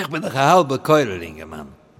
Ich bin ein halber Keurelinge, Mann.